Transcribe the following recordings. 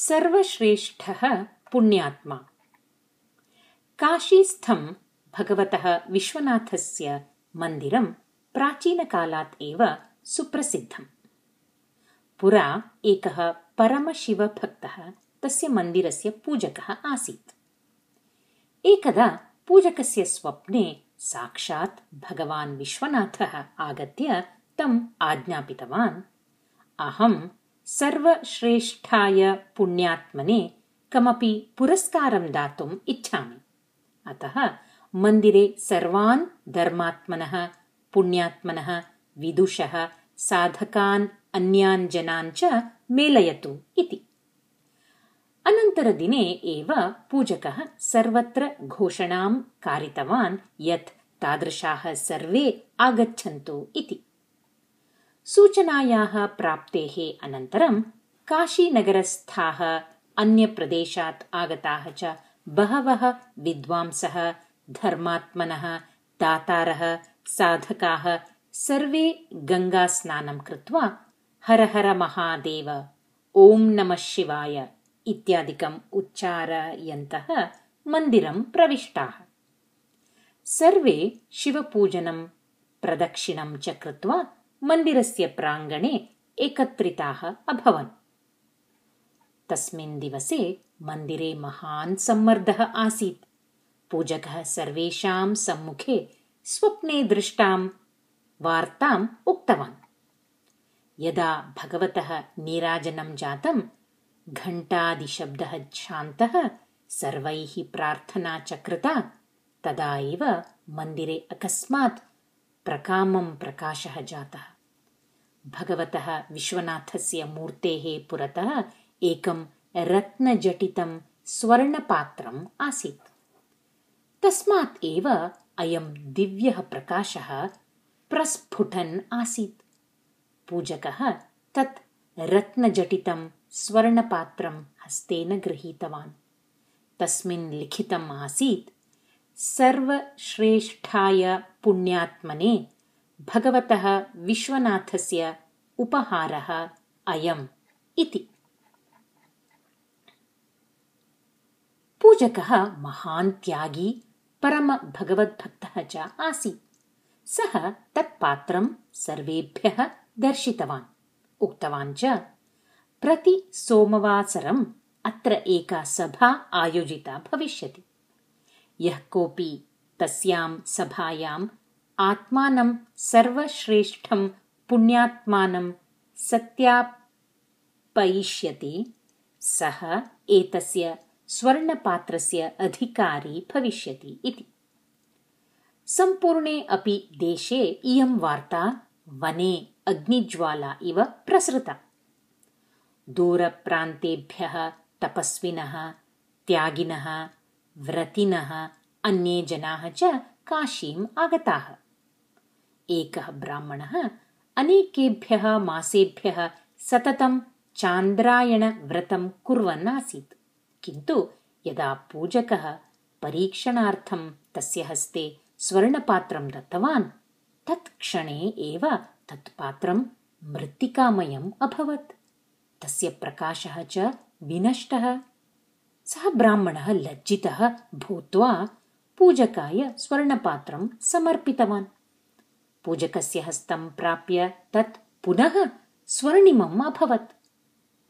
सर्वश्रेष्ठः पुण्यात्मा। काशीस्थं भगवतः विश्वनाथस्य मन्दिरं प्राचीनकालात् एव सुप्रसिद्धम्। पुरा एकः परमशिवभक्तः तस्य मन्दिरस्य पूजकः आसीत्। एकदा पूजकस्य स्वप्ने साक्षात् भगवान् विश्वनाथः आगत्य तम् आज्ञापितवान् अहं सर्वश्रेष्ठाय पुण्यात्मने कमपि पुरस्कारं दातुम् इच्छामि। अतः मन्दिरे सर्वान् धर्मात्मनः पुण्यात्मनः विदुषः साधकान् अन्यान् जनान् च मेलयतु इति। अनन्तरदिने एव पूजकः सर्वत्र घोषणां कारितवान् यत् तादृशाः सर्वे आगच्छन्तु इति सूचनायाः प्राप्तेः अनन्तरं काशीनगरस्थाः अन्यप्रदेशात् आगताः च बहवः विद्वांसः धर्मात्मनः दातारः साधकाः सर्वे गङ्गास्नानं कृत्वा हर हर महादेव ॐ नमः शिवाय इत्यादिकम् उच्चारयन्तः मन्दिरं प्रविष्टाः। सर्वे शिवपूजनं प्रदक्षिणं च कृत्वा मन्दिरस्य प्राङ्गणे एकत्रिताः अभवन्। तस्मिन् दिवसे मन्दिरे महान् सम्मर्दः आसीत्। पूजकः सर्वेषां सम्मुखे स्वप्ने दृष्टां वार्ताम् उक्तवान्। यदा भगवतः नीराजनं जातं घण्टादिशब्दः शान्तः सर्वैः प्रार्थना च कृता तदा एव मन्दिरे अकस्मात् प्रकामं प्रकाशः जातः। भगवतः विश्वनाथस्य मूर्तेः पुरतः एकं रत्नजटितं स्वर्णपात्रम् आसीत्। तस्मात् एव अयं दिव्यः प्रकाशः प्रस्फुटन् आसीत्। पूजकः तत् रत्नजटितं स्वर्णपात्रं हस्तेन गृहीतवान्। तस्मिन् लिखितम् आसीत्, सर्वश्रेष्ठाय पुण्यात्मने भगवतः विश्वनाथस्य उपहारः अयम् इति। पूजकः महान् त्यागी परम भगवद्भक्तः च आसीत्। सः तत् पात्रं सर्वेभ्यः दर्शितवान्। उक्तवान् च प्रति सोमवासरम् अत्र एका सभा आयोजिता भविष्यति। यः कोऽपि तस्यां सभायाम् आत्मानं सर्वश्रेष्ठं पुण्यात्मानं सत्यापयिष्यति। सः एतस्य स्वर्णपात्रस्य अधिकारी भविष्यति इति। सम्पूर्णे अपि देशे इयं वार्ता वने अग्निज्वाला इव प्रसृता। दूरप्रान्तेभ्यः तपस्विनः त्यागिनः व्रतिनः अन्ये जनाः च काशीम् आगताः। एकः ब्राह्मणः अनेकेभ्यः मासेभ्यः सततं चान्द्रायणव्रतं कुर्वन् आसीत् किन्तु यदा पूजकः परीक्षणार्थं तस्य हस्ते स्वर्णपात्रं दत्तवान् तत् क्षणे एव तत् पात्रं मृत्तिकामयम् अभवत्। तस्य प्रकाशः च विनष्टः। सः ब्राह्मणः लज्जितः भूत्वा पूजकाय स्वर्णपात्रं समर्पितवान्। पूजकस्य हस्तं प्राप्य तत् पुनः स्वर्णिमम् अभवत्।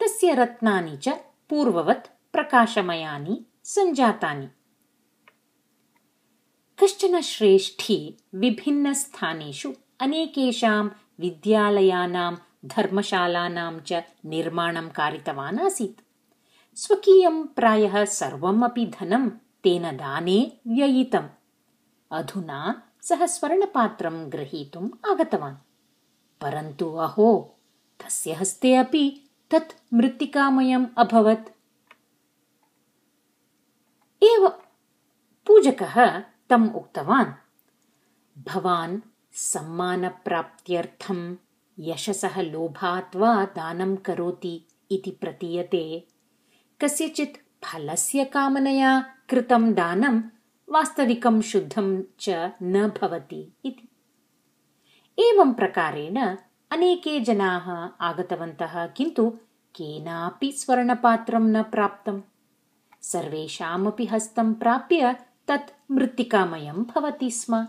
तस्य रत्नानि च पूर्ववत् प्रकाशमयानि सञ्जातानि। कश्चन श्रेष्ठी विभिन्नस्थानेषु अनेकेषां विद्यालयानां धर्मशालानां च निर्माणं कारितवान् आसीत्। स्वकीयं प्रायः सर्वमपि धनं तेन दाने व्ययितम्। अधुना सः स्वर्णपात्रं ग्रहीतुम् आगतवान्। परन्तु अहो तस्य हस्ते अपि तत् मृत्तिकामयम् अभवत्। एव पूजकः तम् उक्तवान्। भवान् सम्मानप्राप्त्यर्थं यशसः लोभात् वा दानं करोति इति प्रतीयते। कस्यचित् फलस्य कामनया कृतं दानं वास्तविकं शुद्धं च न भवति इति। एवं प्रकारेण अनेके जनाः आगतवन्तः किन्तु केनापि स्वर्णपात्रं न प्राप्तम्। सर्वेषामपि हस्तं प्राप्य तत् मृत्तिकामयं भवति स्म।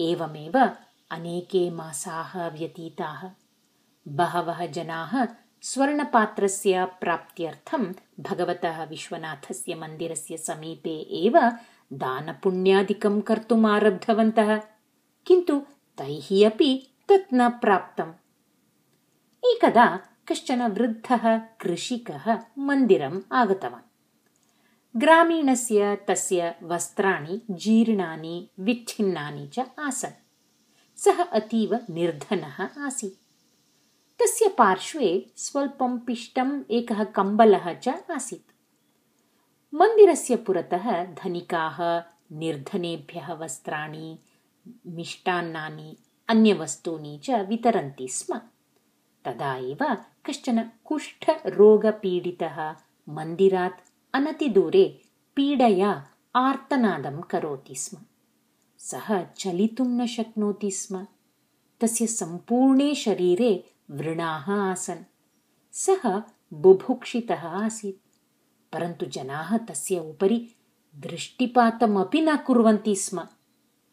एवमेव अनेके मासाः व्यतीताः। बहवः जनाः स्वर्णपात्रस्य प्राप्त्यर्थं भगवतः विश्वनाथस्य मन्दिरस्य समीपे एव दानपुण्यादिकं कर्तुम् आरब्धवन्तः किन्तु तैः अपि तत् न प्राप्तम्। एकदा कश्चन वृद्धः कृषिकः मन्दिरम् आगतवान्। ग्रामीणस्य तस्य वस्त्राणि जीर्णानि विच्छिन्नानि च आसन्। सः अतीव निर्धनः आसीत् तस्य पार्श्वे स्वल्पं पिष्टम् एकः कम्बलः च आसीत्। मन्दिरस्य पुरतः धनिकाः निर्धनेभ्यः वस्त्राणि मिष्टान्नानि अन्यवस्तूनि च वितरन्ति स्म। तदा एव कश्चन कुष्ठरोगपीडितः मन्दिरात् अनतिदूरे पीडया आर्तनादं करोति स्म। सः चलितुं न शक्नोति स्म। तस्य सम्पूर्णे शरीरे वृणाः आसन्। सः बुभुक्षितः आसीत्। परन्तु जनाः तस्य उपरि दृष्टिपातमपि न कुर्वन्ति स्म।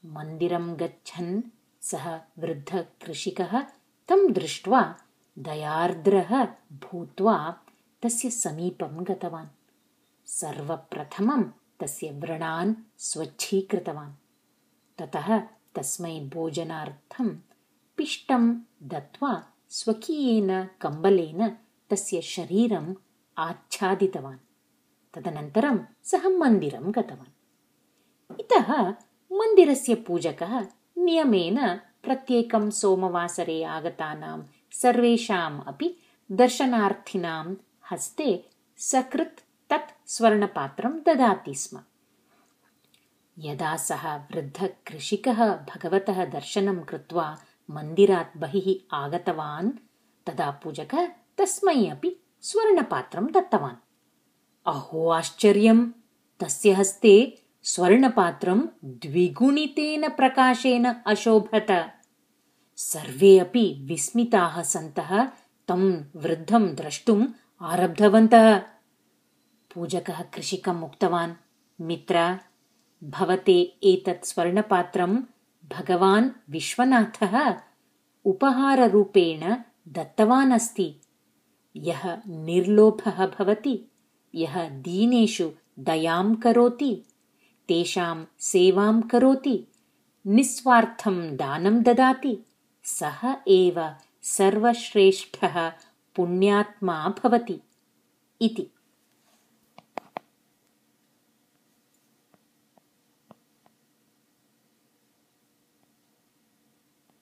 मन्दिरं गच्छन् सः वृद्धकृषिकः। तं दृष्ट्वा दयार्द्रः भूत्वा तस्य समीपं गतवान्। सर्वप्रथमं तस्य व्रणान् स्वच्छीकृतवान्। ततः तस्मै भोजनार्थं पिष्टं दत्त्वा स्वकीयेन कम्बलेन तस्य शरीरम् आच्छादितवान्। तदनन्तरं सः मन्दिरं गतवान्। इतः मन्दिरस्य पूजकः नियमेन प्रत्येकं सोमवासरे आगतानां सर्वेषाम् अपि दर्शनार्थिनां हस्ते सकृत् तत् स्वर्णपात्रं ददाति स्म। यदा सः वृद्धकृषिकः भगवतः दर्शनं कृत्वा मन्दिरात् बहिः आगतवान्। तदा पूजकः तस्मै अपि स्वर्णपात्रं दत्तवान्। अहो आश्चर्यम्! तस्य हस्ते स्वर्णपात्रं द्विगुणितेन प्रकाशेन अशोभत। सर्वे अपि विस्मिताः सन्तः तं वृद्धं द्रष्टुम् आरब्धवन्तः। पूजकः कृषिकम् उक्तवान् मित्र भवते एतत् स्वर्णपात्रं भगवान् विश्वनाथः उपहाररूपेण दत्तवान् अस्ति यः निर्लोभः भवति यः दीनेषु दयां करोति तेषां सेवां करोति निस्वार्थं दानं ददाति सः एव सर्वश्रेष्ठः पुण्यात्मा भवति इति